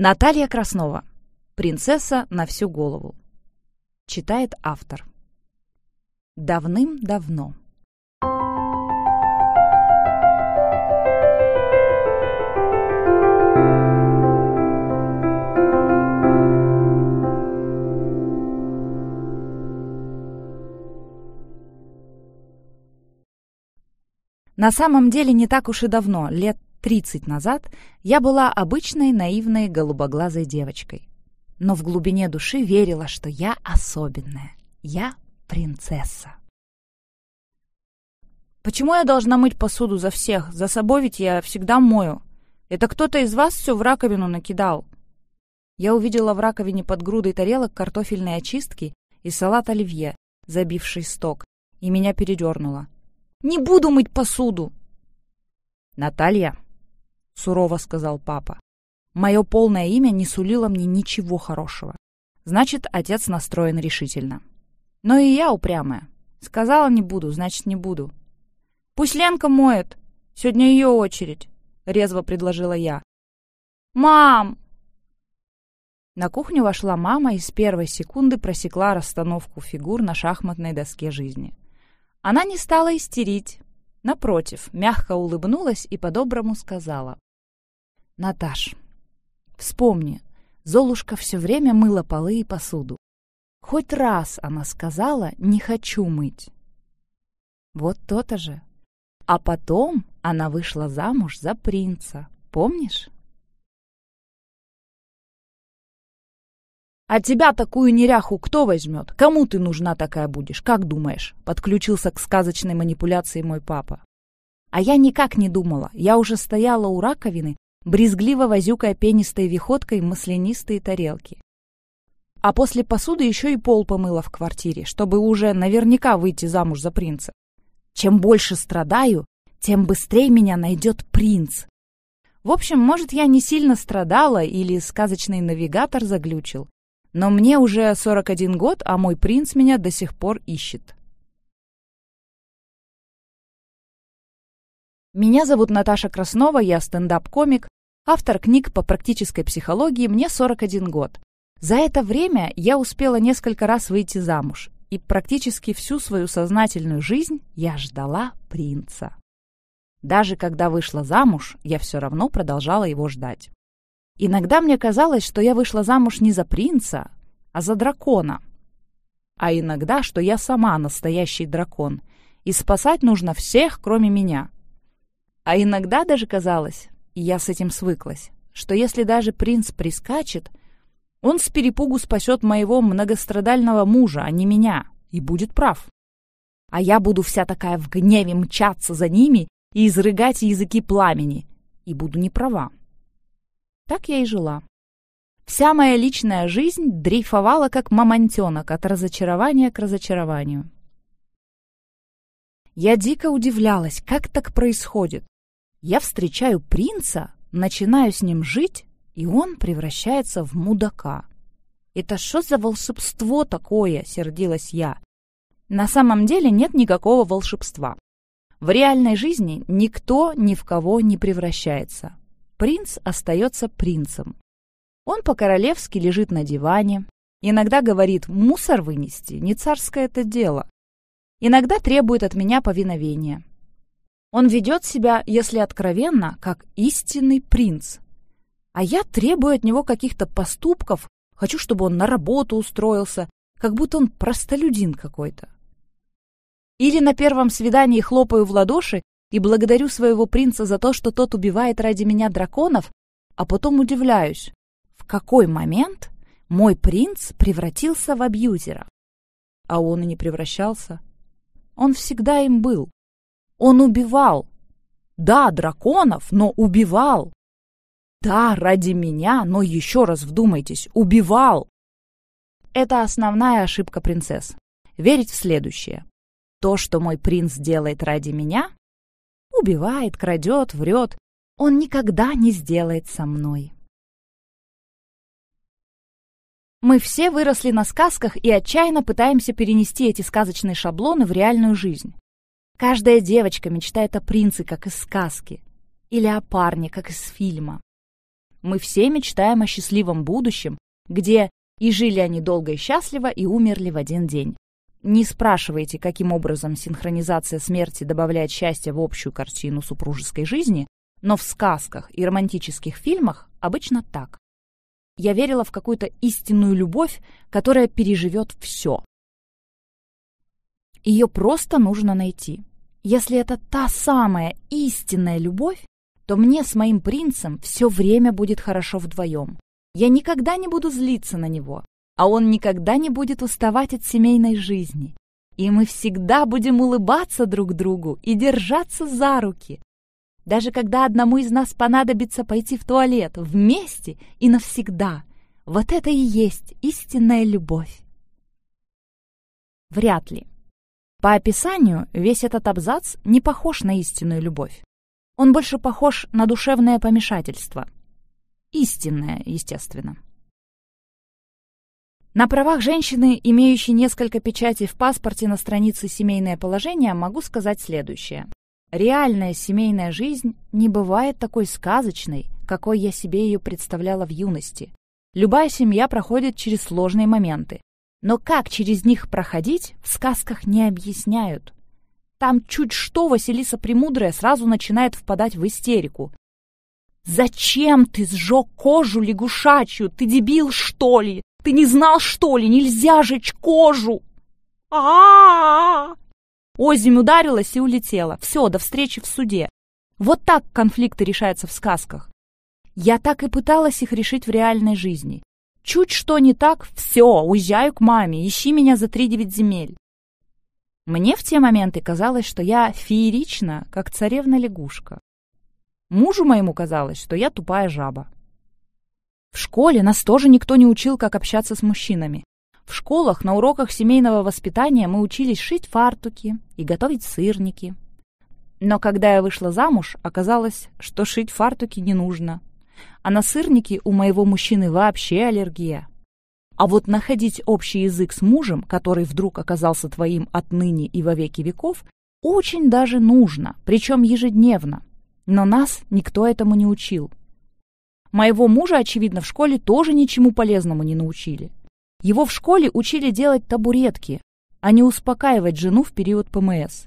Наталья Краснова. Принцесса на всю голову. Читает автор. Давным-давно. На самом деле не так уж и давно, лет 30 назад я была обычной наивной голубоглазой девочкой. Но в глубине души верила, что я особенная. Я принцесса. Почему я должна мыть посуду за всех? За собой ведь я всегда мою. Это кто-то из вас все в раковину накидал. Я увидела в раковине под грудой тарелок картофельной очистки и салат оливье, забивший сток, и меня передернуло. «Не буду мыть посуду!» «Наталья!» — сурово сказал папа. Мое полное имя не сулило мне ничего хорошего. Значит, отец настроен решительно. Но и я упрямая. Сказала не буду, значит не буду. «Пусть Ленка моет. Сегодня ее очередь», — резво предложила я. «Мам!» На кухню вошла мама и с первой секунды просекла расстановку фигур на шахматной доске жизни. Она не стала истерить. Напротив, мягко улыбнулась и по-доброму сказала. Наташ, вспомни, Золушка все время мыла полы и посуду. Хоть раз она сказала «не хочу мыть». Вот то-то же. А потом она вышла замуж за принца. Помнишь? «А тебя такую неряху кто возьмет? Кому ты нужна такая будешь? Как думаешь?» Подключился к сказочной манипуляции мой папа. А я никак не думала. Я уже стояла у раковины брезгливо возюкая пенистой виходкой маслянистые тарелки. А после посуды еще и пол помыла в квартире, чтобы уже наверняка выйти замуж за принца. Чем больше страдаю, тем быстрее меня найдет принц. В общем, может, я не сильно страдала или сказочный навигатор заглючил, но мне уже 41 год, а мой принц меня до сих пор ищет. Меня зовут Наташа Краснова, я стендап-комик, автор книг по практической психологии, мне 41 год. За это время я успела несколько раз выйти замуж, и практически всю свою сознательную жизнь я ждала принца. Даже когда вышла замуж, я все равно продолжала его ждать. Иногда мне казалось, что я вышла замуж не за принца, а за дракона. А иногда, что я сама настоящий дракон, и спасать нужно всех, кроме меня. А иногда даже казалось, я с этим свыклась, что если даже принц прискачет, он с перепугу спасет моего многострадального мужа, а не меня, и будет прав. А я буду вся такая в гневе мчаться за ними и изрыгать языки пламени, и буду не права. Так я и жила. Вся моя личная жизнь дрейфовала, как мамонтенок, от разочарования к разочарованию. Я дико удивлялась, как так происходит. Я встречаю принца, начинаю с ним жить, и он превращается в мудака. «Это что за волшебство такое?» — сердилась я. На самом деле нет никакого волшебства. В реальной жизни никто ни в кого не превращается. Принц остается принцем. Он по-королевски лежит на диване, иногда говорит «мусор вынести, не царское это дело». Иногда требует от меня повиновения. Он ведет себя, если откровенно, как истинный принц. А я требую от него каких-то поступков, хочу, чтобы он на работу устроился, как будто он простолюдин какой-то. Или на первом свидании хлопаю в ладоши и благодарю своего принца за то, что тот убивает ради меня драконов, а потом удивляюсь, в какой момент мой принц превратился в абьюзера. А он и не превращался. Он всегда им был. Он убивал. Да, драконов, но убивал. Да, ради меня, но еще раз вдумайтесь, убивал. Это основная ошибка принцесс. Верить в следующее. То, что мой принц делает ради меня, убивает, крадет, врет, он никогда не сделает со мной. Мы все выросли на сказках и отчаянно пытаемся перенести эти сказочные шаблоны в реальную жизнь. Каждая девочка мечтает о принце, как из сказки, или о парне, как из фильма. Мы все мечтаем о счастливом будущем, где и жили они долго и счастливо, и умерли в один день. Не спрашивайте, каким образом синхронизация смерти добавляет счастье в общую картину супружеской жизни, но в сказках и романтических фильмах обычно так. Я верила в какую-то истинную любовь, которая переживет все. Ее просто нужно найти. Если это та самая истинная любовь, то мне с моим принцем все время будет хорошо вдвоем. Я никогда не буду злиться на него, а он никогда не будет уставать от семейной жизни. И мы всегда будем улыбаться друг другу и держаться за руки. Даже когда одному из нас понадобится пойти в туалет вместе и навсегда. Вот это и есть истинная любовь. Вряд ли. По описанию, весь этот абзац не похож на истинную любовь. Он больше похож на душевное помешательство. Истинное, естественно. На правах женщины, имеющей несколько печатей в паспорте на странице «Семейное положение», могу сказать следующее. Реальная семейная жизнь не бывает такой сказочной, какой я себе ее представляла в юности. Любая семья проходит через сложные моменты. Но как через них проходить, в сказках не объясняют. Там чуть что Василиса Премудрая сразу начинает впадать в истерику. «Зачем ты сжег кожу лягушачью? Ты дебил, что ли? Ты не знал, что ли? Нельзя жечь кожу!» а, -а, -а, Озимь ударилась и улетела. Все, до встречи в суде. Вот так конфликты решаются в сказках. Я так и пыталась их решить в реальной жизни. Чуть что не так, все, уезжаю к маме, ищи меня за три девять земель. Мне в те моменты казалось, что я феерична, как царевна-лягушка. Мужу моему казалось, что я тупая жаба. В школе нас тоже никто не учил, как общаться с мужчинами. В школах на уроках семейного воспитания мы учились шить фартуки и готовить сырники. Но когда я вышла замуж, оказалось, что шить фартуки не нужно, а на сырники у моего мужчины вообще аллергия. А вот находить общий язык с мужем, который вдруг оказался твоим отныне и во веки веков, очень даже нужно, причем ежедневно. Но нас никто этому не учил. Моего мужа, очевидно, в школе тоже ничему полезному не научили. Его в школе учили делать табуретки, а не успокаивать жену в период ПМС.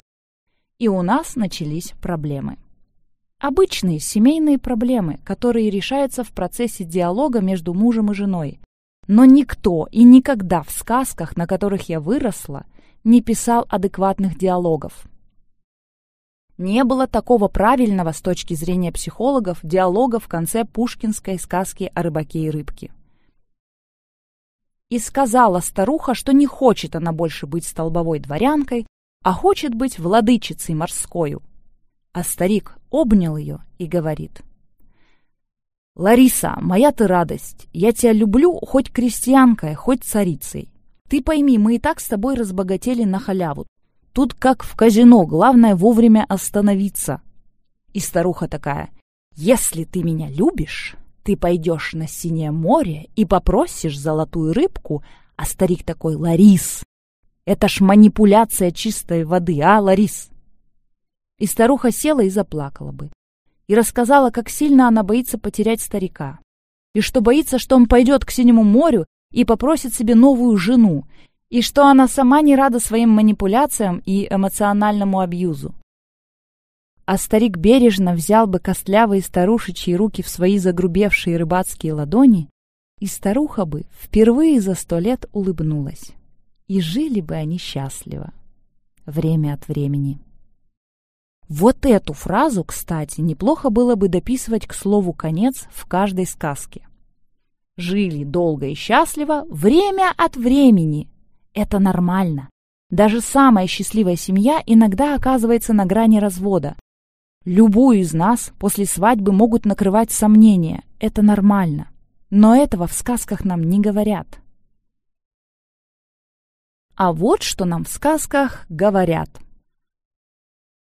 И у нас начались проблемы. Обычные семейные проблемы, которые решаются в процессе диалога между мужем и женой. Но никто и никогда в сказках, на которых я выросла, не писал адекватных диалогов. Не было такого правильного с точки зрения психологов диалога в конце пушкинской сказки о рыбаке и рыбке. И сказала старуха, что не хочет она больше быть столбовой дворянкой, а хочет быть владычицей морскою. А старик обнял ее и говорит. «Лариса, моя ты радость, я тебя люблю хоть крестьянкой, хоть царицей. Ты пойми, мы и так с тобой разбогатели на халяву. Тут как в казино, главное вовремя остановиться». И старуха такая, «Если ты меня любишь, ты пойдешь на синее море и попросишь золотую рыбку, а старик такой, Ларис, это ж манипуляция чистой воды, а, Ларис? И старуха села и заплакала бы. И рассказала, как сильно она боится потерять старика. И что боится, что он пойдет к Синему морю и попросит себе новую жену. И что она сама не рада своим манипуляциям и эмоциональному абьюзу. А старик бережно взял бы костлявые старушечьи руки в свои загрубевшие рыбацкие ладони, и старуха бы впервые за сто лет улыбнулась. И жили бы они счастливо. Время от времени. Вот эту фразу, кстати, неплохо было бы дописывать к слову «конец» в каждой сказке. Жили долго и счастливо, время от времени. Это нормально. Даже самая счастливая семья иногда оказывается на грани развода. Любую из нас после свадьбы могут накрывать сомнения. Это нормально. Но этого в сказках нам не говорят. А вот что нам в сказках говорят.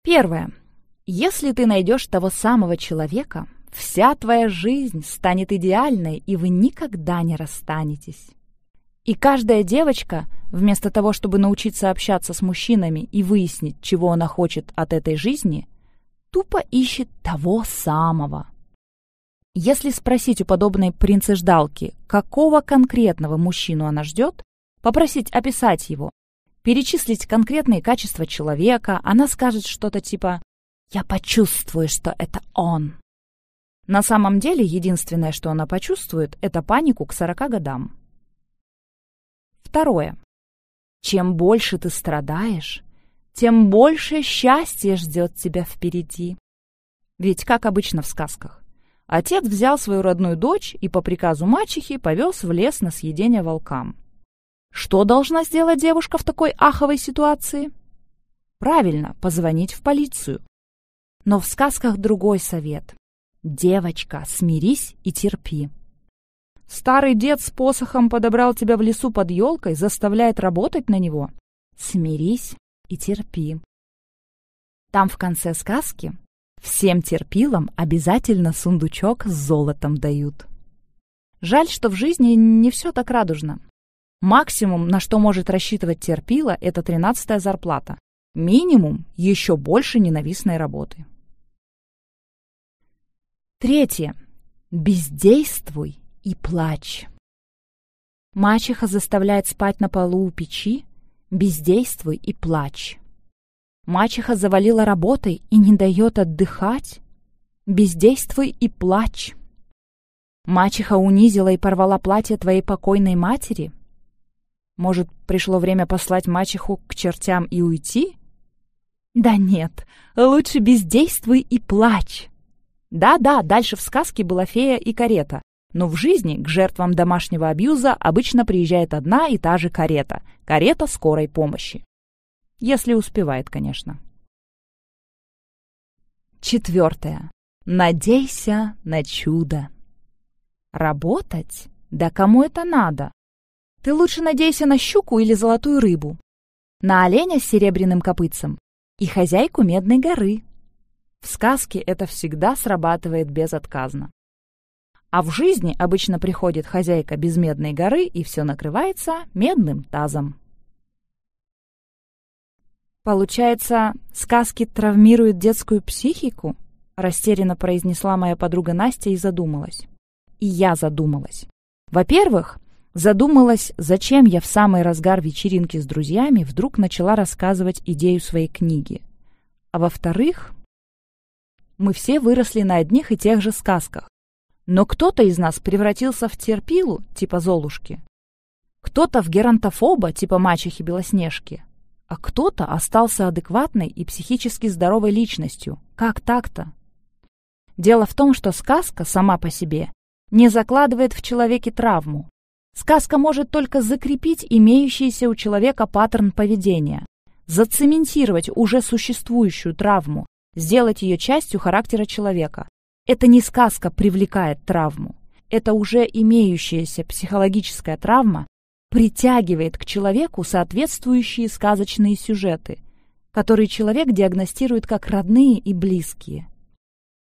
Первое. Если ты найдешь того самого человека, вся твоя жизнь станет идеальной, и вы никогда не расстанетесь. И каждая девочка, вместо того, чтобы научиться общаться с мужчинами и выяснить, чего она хочет от этой жизни, тупо ищет того самого. Если спросить у подобной принцеждалки, какого конкретного мужчину она ждет, попросить описать его, перечислить конкретные качества человека, она скажет что-то типа «Я почувствую, что это он». На самом деле, единственное, что она почувствует, это панику к 40 годам. Второе. Чем больше ты страдаешь, тем больше счастья ждет тебя впереди. Ведь, как обычно в сказках, отец взял свою родную дочь и по приказу мачехи повез в лес на съедение волкам. Что должна сделать девушка в такой аховой ситуации? Правильно, позвонить в полицию. Но в сказках другой совет. Девочка, смирись и терпи. Старый дед с посохом подобрал тебя в лесу под елкой, заставляет работать на него. Смирись и терпи. Там в конце сказки всем терпилам обязательно сундучок с золотом дают. Жаль, что в жизни не все так радужно. Максимум, на что может рассчитывать терпила, это тринадцатая зарплата. Минимум – еще больше ненавистной работы. Третье. Бездействуй и плачь. Мачеха заставляет спать на полу у печи, бездействуй и плачь. Мачеха завалила работой и не дает отдыхать, бездействуй и плачь. Мачеха унизила и порвала платье твоей покойной матери. Может, пришло время послать мачеху к чертям и уйти? Да нет, лучше бездействуй и плачь. Да-да, дальше в сказке была фея и карета, но в жизни к жертвам домашнего абьюза обычно приезжает одна и та же карета – карета скорой помощи. Если успевает, конечно. Четвертое. Надейся на чудо. Работать? Да кому это надо? Ты лучше надейся на щуку или золотую рыбу, на оленя с серебряным копытцем и хозяйку Медной горы. В сказке это всегда срабатывает безотказно. А в жизни обычно приходит хозяйка без медной горы, и все накрывается медным тазом. Получается, сказки травмируют детскую психику? Растерянно произнесла моя подруга Настя и задумалась. И я задумалась. Во-первых, задумалась, зачем я в самый разгар вечеринки с друзьями вдруг начала рассказывать идею своей книги. А во-вторых, мы все выросли на одних и тех же сказках. Но кто-то из нас превратился в терпилу, типа Золушки. Кто-то в геронтофоба, типа мачехи Белоснежки. А кто-то остался адекватной и психически здоровой личностью. Как так-то? Дело в том, что сказка сама по себе не закладывает в человеке травму. Сказка может только закрепить имеющийся у человека паттерн поведения, зацементировать уже существующую травму, сделать ее частью характера человека, это не сказка привлекает травму. Это уже имеющаяся психологическая травма притягивает к человеку соответствующие сказочные сюжеты, которые человек диагностирует как родные и близкие.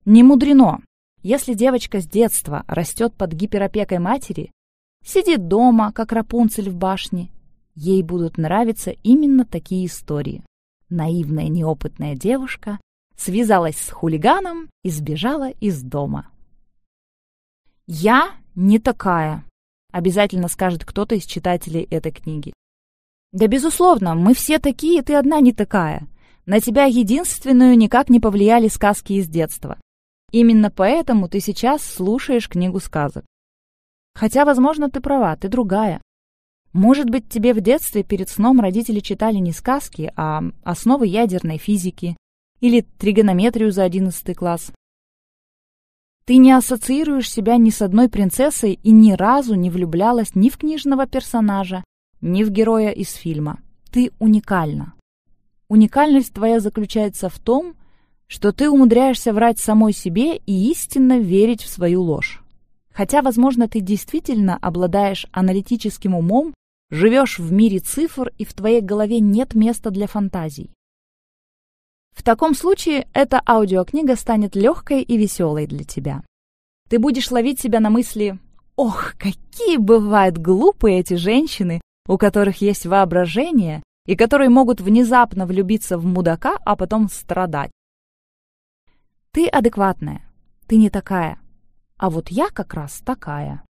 Не мудрено, если девочка с детства растет под гиперопекой матери, сидит дома, как Рапунцель в башне, ей будут нравиться именно такие истории. Наивная неопытная девушка связалась с хулиганом и сбежала из дома. «Я не такая», — обязательно скажет кто-то из читателей этой книги. «Да, безусловно, мы все такие, ты одна не такая. На тебя единственную никак не повлияли сказки из детства. Именно поэтому ты сейчас слушаешь книгу сказок. Хотя, возможно, ты права, ты другая. Может быть, тебе в детстве перед сном родители читали не сказки, а основы ядерной физики, или тригонометрию за одиннадцатый класс. Ты не ассоциируешь себя ни с одной принцессой и ни разу не влюблялась ни в книжного персонажа, ни в героя из фильма. Ты уникальна. Уникальность твоя заключается в том, что ты умудряешься врать самой себе и истинно верить в свою ложь. Хотя, возможно, ты действительно обладаешь аналитическим умом, живешь в мире цифр и в твоей голове нет места для фантазий. В таком случае эта аудиокнига станет легкой и веселой для тебя. Ты будешь ловить себя на мысли «Ох, какие бывают глупые эти женщины, у которых есть воображение и которые могут внезапно влюбиться в мудака, а потом страдать». Ты адекватная, ты не такая. А вот я как раз такая.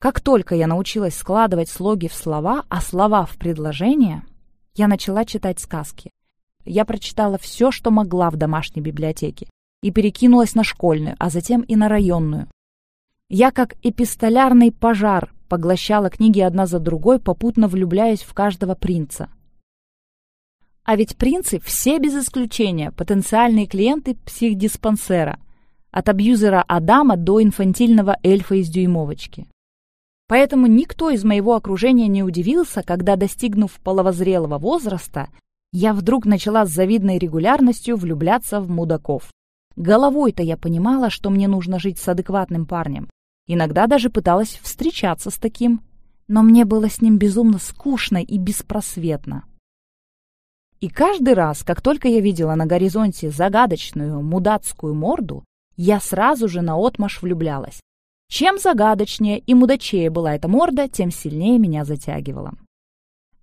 Как только я научилась складывать слоги в слова, а слова в предложения, я начала читать сказки. Я прочитала все, что могла в домашней библиотеке, и перекинулась на школьную, а затем и на районную. Я, как эпистолярный пожар, поглощала книги одна за другой, попутно влюбляясь в каждого принца. А ведь принцы все без исключения потенциальные клиенты психдиспансера, от абьюзера Адама до инфантильного эльфа из дюймовочки. Поэтому никто из моего окружения не удивился, когда, достигнув половозрелого возраста, я вдруг начала с завидной регулярностью влюбляться в мудаков. Головой-то я понимала, что мне нужно жить с адекватным парнем. Иногда даже пыталась встречаться с таким. Но мне было с ним безумно скучно и беспросветно. И каждый раз, как только я видела на горизонте загадочную мудацкую морду, я сразу же наотмашь влюблялась. Чем загадочнее и мудачее была эта морда, тем сильнее меня затягивала.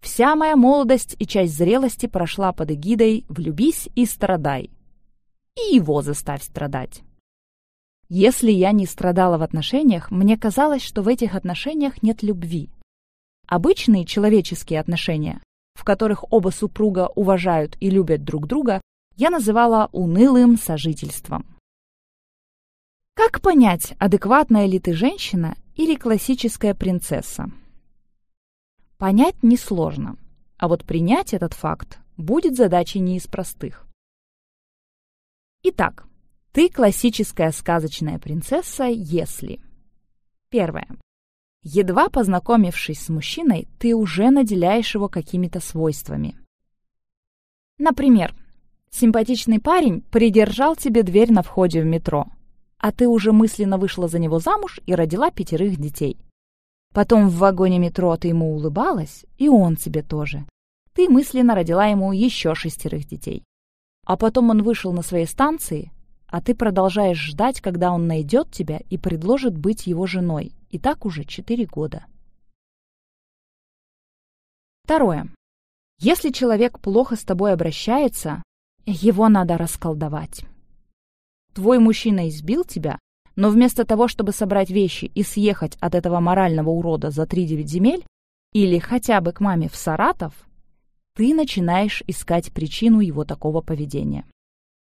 Вся моя молодость и часть зрелости прошла под эгидой «влюбись и страдай». И его заставь страдать. Если я не страдала в отношениях, мне казалось, что в этих отношениях нет любви. Обычные человеческие отношения, в которых оба супруга уважают и любят друг друга, я называла унылым сожительством. Как понять, адекватная ли ты женщина или классическая принцесса? Понять несложно, а вот принять этот факт будет задачей не из простых. Итак, ты классическая сказочная принцесса, если... Первое. Едва познакомившись с мужчиной, ты уже наделяешь его какими-то свойствами. Например, симпатичный парень придержал тебе дверь на входе в метро, а ты уже мысленно вышла за него замуж и родила пятерых детей. Потом в вагоне метро ты ему улыбалась, и он тебе тоже. Ты мысленно родила ему еще шестерых детей. А потом он вышел на своей станции, а ты продолжаешь ждать, когда он найдет тебя и предложит быть его женой. И так уже четыре года. Второе. Если человек плохо с тобой обращается, его надо расколдовать. Твой мужчина избил тебя, но вместо того, чтобы собрать вещи и съехать от этого морального урода за три-девять земель, или хотя бы к маме в Саратов, ты начинаешь искать причину его такого поведения.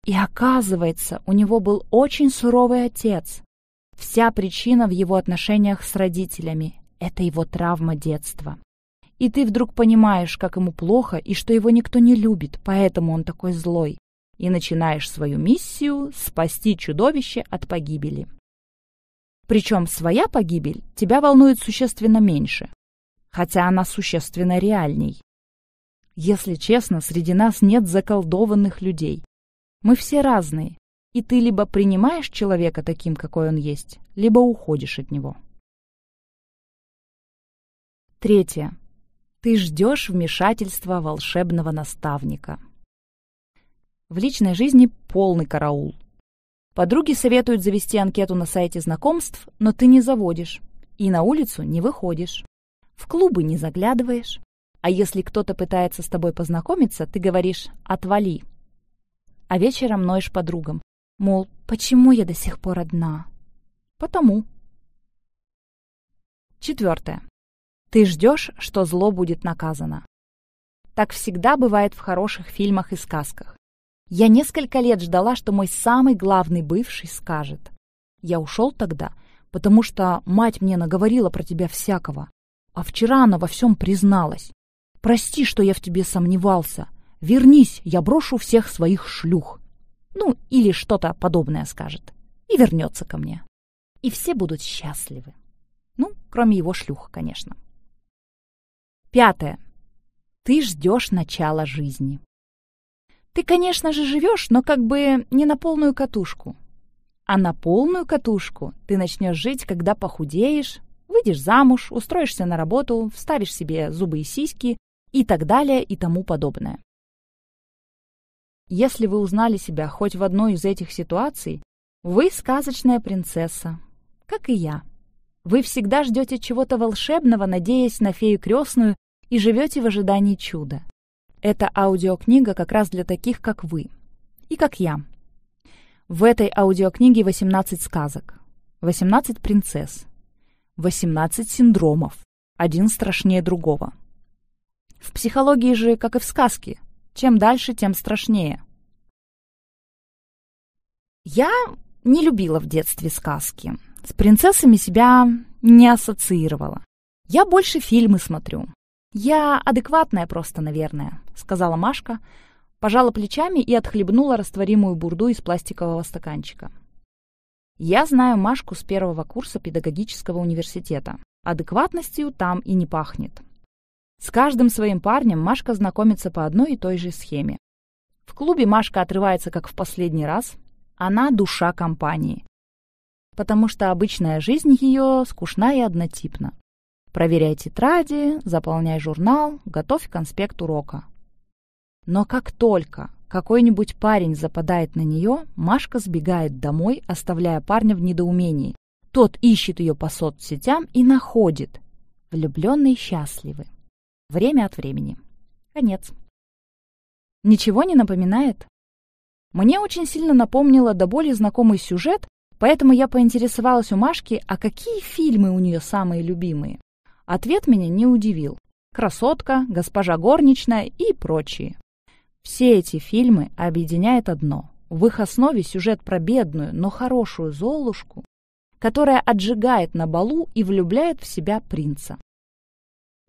И оказывается, у него был очень суровый отец. Вся причина в его отношениях с родителями — это его травма детства. И ты вдруг понимаешь, как ему плохо и что его никто не любит, поэтому он такой злой. И начинаешь свою миссию спасти чудовище от погибели. Причем своя погибель тебя волнует существенно меньше, хотя она существенно реальней. Если честно, среди нас нет заколдованных людей. Мы все разные, и ты либо принимаешь человека таким, какой он есть, либо уходишь от него. Третье. Ты ждешь вмешательства волшебного наставника. В личной жизни полный караул. Подруги советуют завести анкету на сайте знакомств, но ты не заводишь. И на улицу не выходишь. В клубы не заглядываешь. А если кто-то пытается с тобой познакомиться, ты говоришь «отвали». А вечером ноешь подругам. Мол, почему я до сих пор одна? Потому. Четвертое. Ты ждешь, что зло будет наказано. Так всегда бывает в хороших фильмах и сказках. Я несколько лет ждала, что мой самый главный бывший скажет. Я ушел тогда, потому что мать мне наговорила про тебя всякого. А вчера она во всем призналась. Прости, что я в тебе сомневался. Вернись, я брошу всех своих шлюх. Ну, или что-то подобное скажет. И вернется ко мне. И все будут счастливы. Ну, кроме его шлюх, конечно. Пятое. Ты ждешь начала жизни. Ты, конечно же, живешь, но как бы не на полную катушку. А на полную катушку ты начнешь жить, когда похудеешь, выйдешь замуж, устроишься на работу, вставишь себе зубы и сиськи и так далее и тому подобное. Если вы узнали себя хоть в одной из этих ситуаций, вы сказочная принцесса, как и я. Вы всегда ждете чего-то волшебного, надеясь на фею крестную, и живете в ожидании чуда. Эта аудиокнига как раз для таких, как вы. И как я. В этой аудиокниге 18 сказок. 18 принцесс, 18 синдромов, один страшнее другого. В психологии же, как и в сказке, чем дальше, тем страшнее. Я не любила в детстве сказки. С принцессами себя не ассоциировала. Я больше фильмы смотрю. Я адекватная просто, наверное, сказала Машка, пожала плечами и отхлебнула растворимую бурду из пластикового стаканчика. Я знаю Машку с первого курса педагогического университета. Адекватностью там и не пахнет. С каждым своим парнем Машка знакомится по одной и той же схеме. В клубе Машка отрывается как в последний раз. Она душа компании. Потому что обычная жизнь ее скучна и однотипна. Проверяй тетради, заполняй журнал, готовь конспект урока. Но как только какой-нибудь парень западает на нее, Машка сбегает домой, оставляя парня в недоумении. Тот ищет ее по соцсетям и находит. Влюбленные счастливы. Время от времени. Конец. Ничего не напоминает? Мне очень сильно напомнило до боли знакомый сюжет, поэтому я поинтересовалась у Машки, а какие фильмы у нее самые любимые. Ответ меня не удивил. «Красотка», «Госпожа горничная» и прочие. Все эти фильмы объединяет одно. В их основе сюжет про бедную, но хорошую Золушку, которая отжигает на балу и влюбляет в себя принца.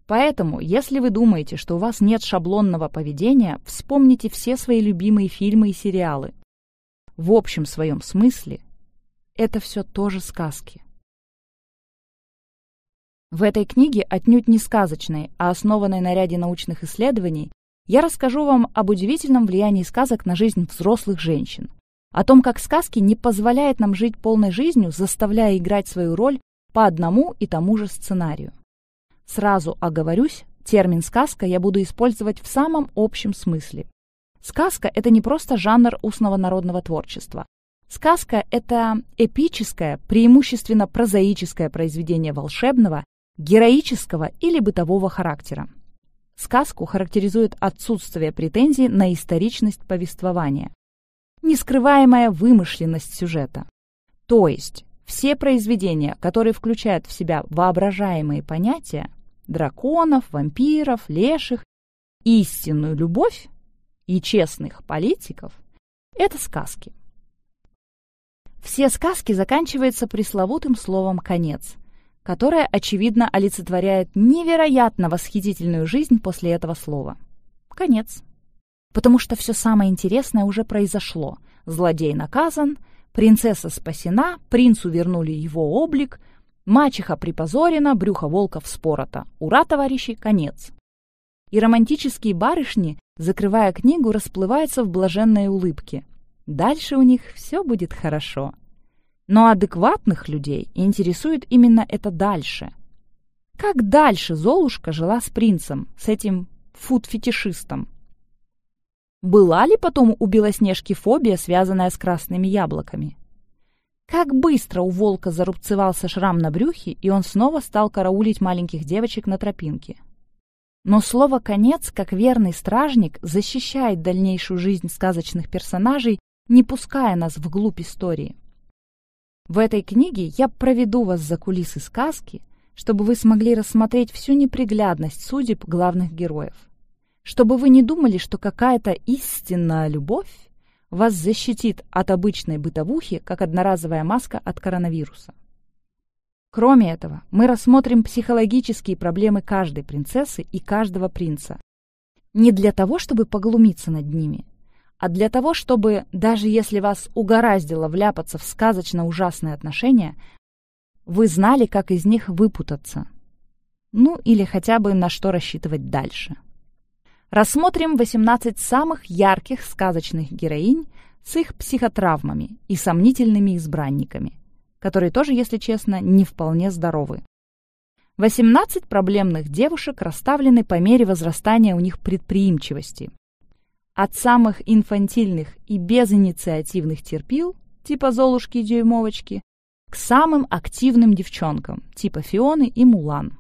Поэтому, если вы думаете, что у вас нет шаблонного поведения, вспомните все свои любимые фильмы и сериалы. В общем своем смысле это все тоже сказки. В этой книге, отнюдь не сказочной, а основанной на ряде научных исследований, я расскажу вам об удивительном влиянии сказок на жизнь взрослых женщин. О том, как сказки не позволяют нам жить полной жизнью, заставляя играть свою роль по одному и тому же сценарию. Сразу оговорюсь, термин «сказка» я буду использовать в самом общем смысле. Сказка – это не просто жанр устного народного творчества. Сказка – это эпическое, преимущественно прозаическое произведение волшебного, героического или бытового характера. Сказку характеризует отсутствие претензий на историчность повествования, нескрываемая вымышленность сюжета. То есть все произведения, которые включают в себя воображаемые понятия драконов, вампиров, леших, истинную любовь и честных политиков – это сказки. Все сказки заканчиваются пресловутым словом «конец», которая, очевидно, олицетворяет невероятно восхитительную жизнь после этого слова. Конец. Потому что все самое интересное уже произошло. Злодей наказан, принцесса спасена, принцу вернули его облик, мачеха припозорена, брюхо волка вспорото. Ура, товарищи, конец. И романтические барышни, закрывая книгу, расплываются в блаженной улыбке. Дальше у них все будет хорошо. Но адекватных людей интересует именно это дальше. Как дальше Золушка жила с принцем, с этим фуд-фетишистом? Была ли потом у Белоснежки фобия, связанная с красными яблоками? Как быстро у волка зарубцевался шрам на брюхе, и он снова стал караулить маленьких девочек на тропинке. Но слово «конец», как верный стражник, защищает дальнейшую жизнь сказочных персонажей, не пуская нас вглубь истории. В этой книге я проведу вас за кулисы сказки, чтобы вы смогли рассмотреть всю неприглядность судеб главных героев. Чтобы вы не думали, что какая-то истинная любовь вас защитит от обычной бытовухи, как одноразовая маска от коронавируса. Кроме этого, мы рассмотрим психологические проблемы каждой принцессы и каждого принца. Не для того, чтобы поглумиться над ними, а для того, чтобы, даже если вас угораздило вляпаться в сказочно ужасные отношения, вы знали, как из них выпутаться. Ну, или хотя бы на что рассчитывать дальше. Рассмотрим 18 самых ярких сказочных героинь с их психотравмами и сомнительными избранниками, которые тоже, если честно, не вполне здоровы. 18 проблемных девушек расставлены по мере возрастания у них предприимчивости, от самых инфантильных и безинициативных терпил, типа Золушки и Дюймовочки, к самым активным девчонкам, типа Фионы и Мулан.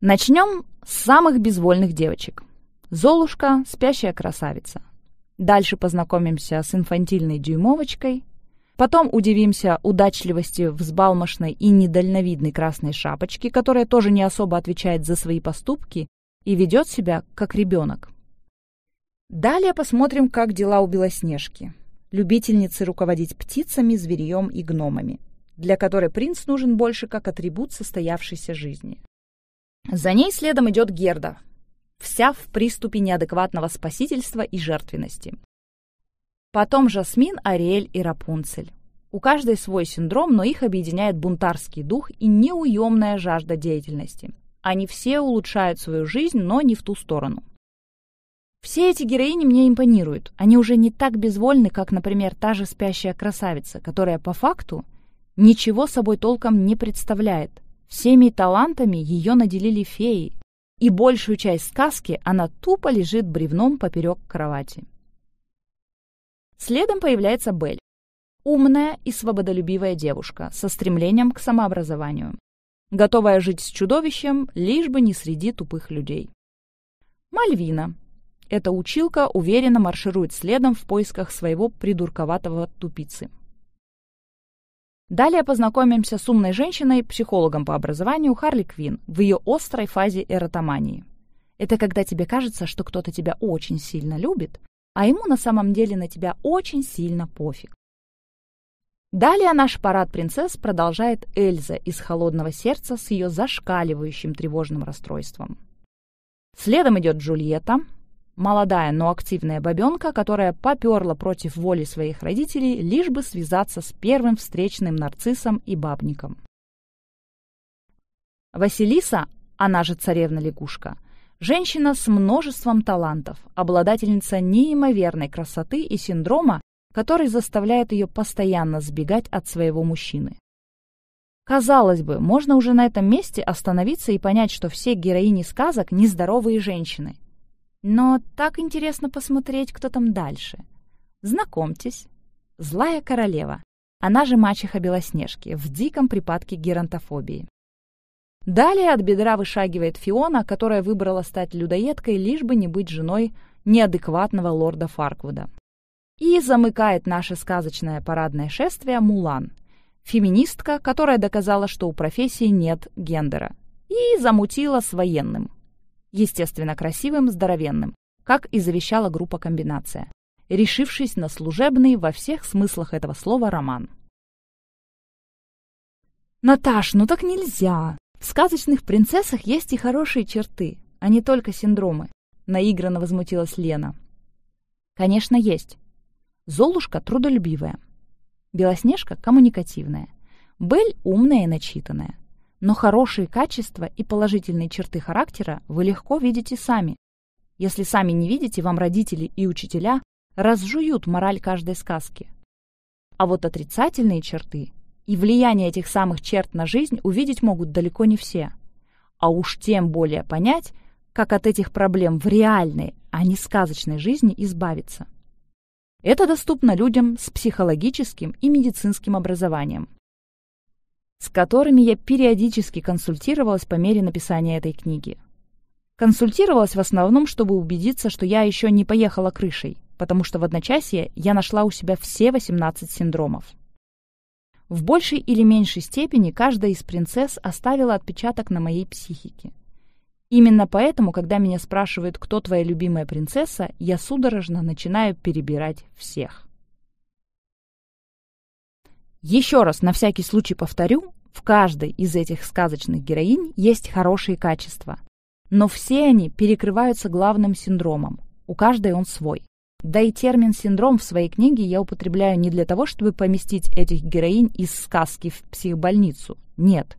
Начнем с самых безвольных девочек. Золушка – спящая красавица. Дальше познакомимся с инфантильной дюймовочкой. Потом удивимся удачливости взбалмошной и недальновидной красной шапочки, которая тоже не особо отвечает за свои поступки и ведет себя как ребенок. Далее посмотрим, как дела у Белоснежки, любительницы руководить птицами, зверьем и гномами, для которой принц нужен больше как атрибут состоявшейся жизни. За ней следом идет Герда, вся в приступе неадекватного спасительства и жертвенности. Потом Жасмин, Ариэль и Рапунцель. У каждой свой синдром, но их объединяет бунтарский дух и неуемная жажда деятельности. Они все улучшают свою жизнь, но не в ту сторону. Все эти героини мне импонируют. Они уже не так безвольны, как, например, та же спящая красавица, которая по факту ничего собой толком не представляет. Всеми талантами ее наделили феи, и большую часть сказки она тупо лежит бревном поперек кровати. Следом появляется Бель. Умная и свободолюбивая девушка со стремлением к самообразованию. Готовая жить с чудовищем, лишь бы не среди тупых людей. Мальвина. Эта училка уверенно марширует следом в поисках своего придурковатого тупицы. Далее познакомимся с умной женщиной, психологом по образованию Харли Квин в ее острой фазе эротомании. Это когда тебе кажется, что кто-то тебя очень сильно любит, а ему на самом деле на тебя очень сильно пофиг. Далее наш парад принцесс продолжает Эльза из «Холодного сердца» с ее зашкаливающим тревожным расстройством. Следом идет Джульетта, молодая, но активная бабенка, которая поперла против воли своих родителей, лишь бы связаться с первым встречным нарциссом и бабником. Василиса, она же царевна-лягушка, Женщина с множеством талантов, обладательница неимоверной красоты и синдрома, который заставляет ее постоянно сбегать от своего мужчины. Казалось бы, можно уже на этом месте остановиться и понять, что все героини сказок нездоровые женщины. Но так интересно посмотреть, кто там дальше. Знакомьтесь, злая королева, она же мачеха Белоснежки, в диком припадке геронтофобии. Далее от бедра вышагивает Фиона, которая выбрала стать людоедкой, лишь бы не быть женой неадекватного лорда Фарквуда. И замыкает наше сказочное парадное шествие Мулан, феминистка, которая доказала, что у профессии нет гендера, и замутила с военным. Естественно, красивым, здоровенным, как и завещала группа «Комбинация», решившись на служебный во всех смыслах этого слова роман. «Наташ, ну так нельзя!» В сказочных принцессах есть и хорошие черты, а не только синдромы, наигранно возмутилась Лена. Конечно, есть. Золушка трудолюбивая. Белоснежка коммуникативная. Бель умная и начитанная. Но хорошие качества и положительные черты характера вы легко видите сами. Если сами не видите, вам родители и учителя разжуют мораль каждой сказки. А вот отрицательные черты и влияние этих самых черт на жизнь увидеть могут далеко не все. А уж тем более понять, как от этих проблем в реальной, а не сказочной жизни избавиться. Это доступно людям с психологическим и медицинским образованием, с которыми я периодически консультировалась по мере написания этой книги. Консультировалась в основном, чтобы убедиться, что я еще не поехала крышей, потому что в одночасье я нашла у себя все 18 синдромов. В большей или меньшей степени каждая из принцесс оставила отпечаток на моей психике. Именно поэтому, когда меня спрашивают, кто твоя любимая принцесса, я судорожно начинаю перебирать всех. Еще раз, на всякий случай повторю, в каждой из этих сказочных героинь есть хорошие качества. Но все они перекрываются главным синдромом. У каждой он свой. Да и термин «синдром» в своей книге я употребляю не для того, чтобы поместить этих героинь из сказки в психбольницу. Нет.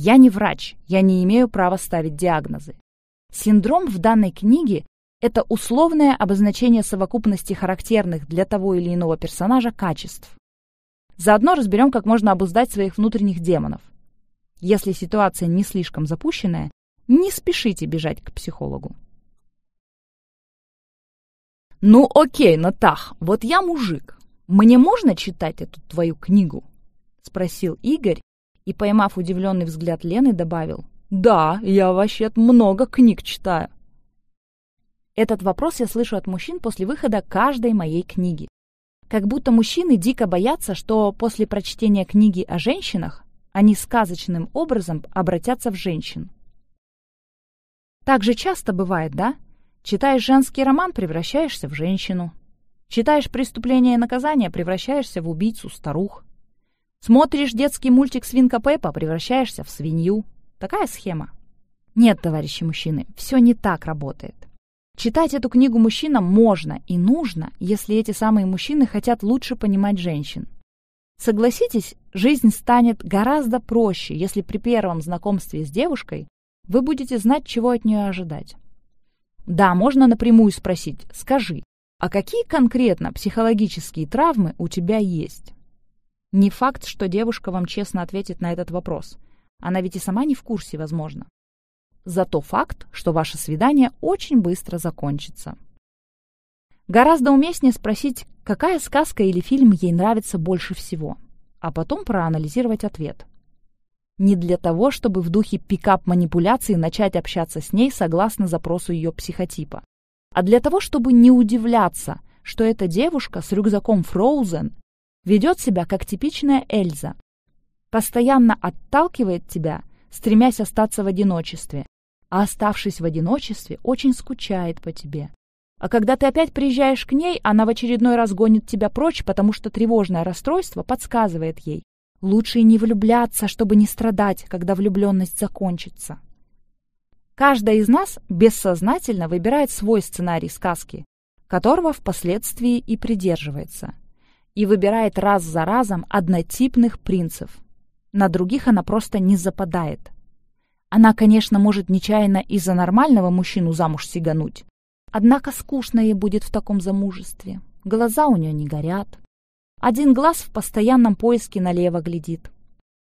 Я не врач, я не имею права ставить диагнозы. Синдром в данной книге – это условное обозначение совокупности характерных для того или иного персонажа качеств. Заодно разберем, как можно обуздать своих внутренних демонов. Если ситуация не слишком запущенная, не спешите бежать к психологу. «Ну окей, Натах, вот я мужик. Мне можно читать эту твою книгу?» — спросил Игорь и, поймав удивленный взгляд Лены, добавил. «Да, я вообще много книг читаю». Этот вопрос я слышу от мужчин после выхода каждой моей книги. Как будто мужчины дико боятся, что после прочтения книги о женщинах они сказочным образом обратятся в женщин. Так же часто бывает, да? Читаешь женский роман, превращаешься в женщину. Читаешь «Преступление и наказание», превращаешься в убийцу-старух. Смотришь детский мультик «Свинка Пеппа», превращаешься в свинью. Такая схема. Нет, товарищи мужчины, все не так работает. Читать эту книгу мужчинам можно и нужно, если эти самые мужчины хотят лучше понимать женщин. Согласитесь, жизнь станет гораздо проще, если при первом знакомстве с девушкой вы будете знать, чего от нее ожидать. Да, можно напрямую спросить, скажи, а какие конкретно психологические травмы у тебя есть? Не факт, что девушка вам честно ответит на этот вопрос. Она ведь и сама не в курсе, возможно. Зато факт, что ваше свидание очень быстро закончится. Гораздо уместнее спросить, какая сказка или фильм ей нравится больше всего, а потом проанализировать ответ. Не для того, чтобы в духе пикап-манипуляции начать общаться с ней согласно запросу ее психотипа, а для того, чтобы не удивляться, что эта девушка с рюкзаком Frozen ведет себя как типичная Эльза. Постоянно отталкивает тебя, стремясь остаться в одиночестве, а оставшись в одиночестве, очень скучает по тебе. А когда ты опять приезжаешь к ней, она в очередной раз гонит тебя прочь, потому что тревожное расстройство подсказывает ей. Лучше и не влюбляться, чтобы не страдать, когда влюбленность закончится. Каждая из нас бессознательно выбирает свой сценарий сказки, которого впоследствии и придерживается – и выбирает раз за разом однотипных принцев. На других она просто не западает. Она, конечно, может нечаянно из-за нормального мужчину замуж сигануть. Однако скучно ей будет в таком замужестве. Глаза у нее не горят. Один глаз в постоянном поиске налево глядит.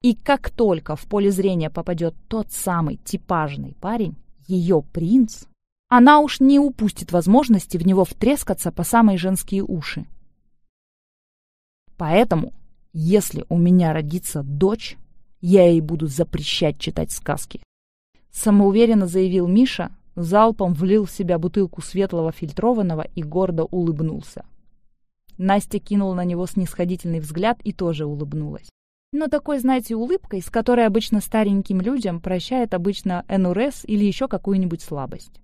И как только в поле зрения попадет тот самый типажный парень, ее принц, она уж не упустит возможности в него втрескаться по самые женские уши. Поэтому, если у меня родится дочь, я ей буду запрещать читать сказки. Самоуверенно заявил Миша, залпом влил в себя бутылку светлого фильтрованного и гордо улыбнулся. Настя кинула на него снисходительный взгляд и тоже улыбнулась. Но такой, знаете, улыбкой, с которой обычно стареньким людям прощает обычно НРС или еще какую-нибудь слабость.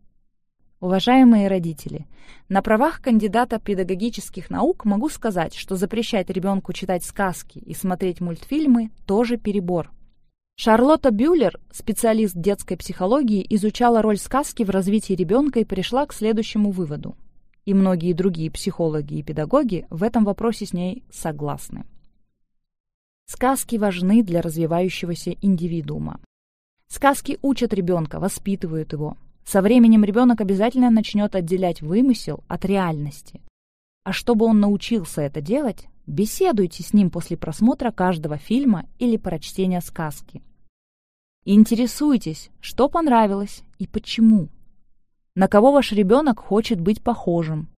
Уважаемые родители, на правах кандидата педагогических наук могу сказать, что запрещать ребенку читать сказки и смотреть мультфильмы тоже перебор. Шарлотта Бюллер, специалист детской психологии, изучала роль сказки в развитии ребенка и пришла к следующему выводу. И многие другие психологи и педагоги в этом вопросе с ней согласны. Сказки важны для развивающегося индивидуума. Сказки учат ребенка, воспитывают его, со временем ребенок обязательно начнет отделять вымысел от реальности. А чтобы он научился это делать, беседуйте с ним после просмотра каждого фильма или прочтения сказки. Интересуйтесь, что понравилось и почему. На кого ваш ребенок хочет быть похожим.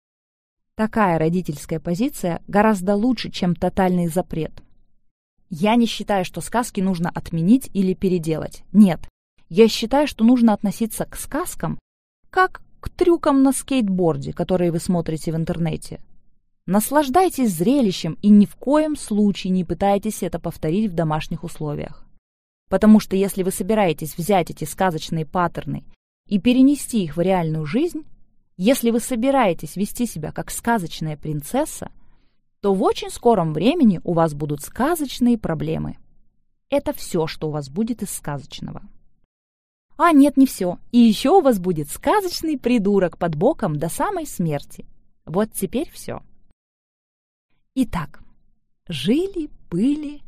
Такая родительская позиция гораздо лучше, чем тотальный запрет. Я не считаю, что сказки нужно отменить или переделать. Нет, я считаю, что нужно относиться к сказкам как к трюкам на скейтборде, которые вы смотрите в интернете. Наслаждайтесь зрелищем и ни в коем случае не пытайтесь это повторить в домашних условиях. Потому что если вы собираетесь взять эти сказочные паттерны и перенести их в реальную жизнь, если вы собираетесь вести себя как сказочная принцесса, то в очень скором времени у вас будут сказочные проблемы. Это все, что у вас будет из сказочного. А нет, не все. И еще у вас будет сказочный придурок под боком до самой смерти. Вот теперь все. Итак, жили-были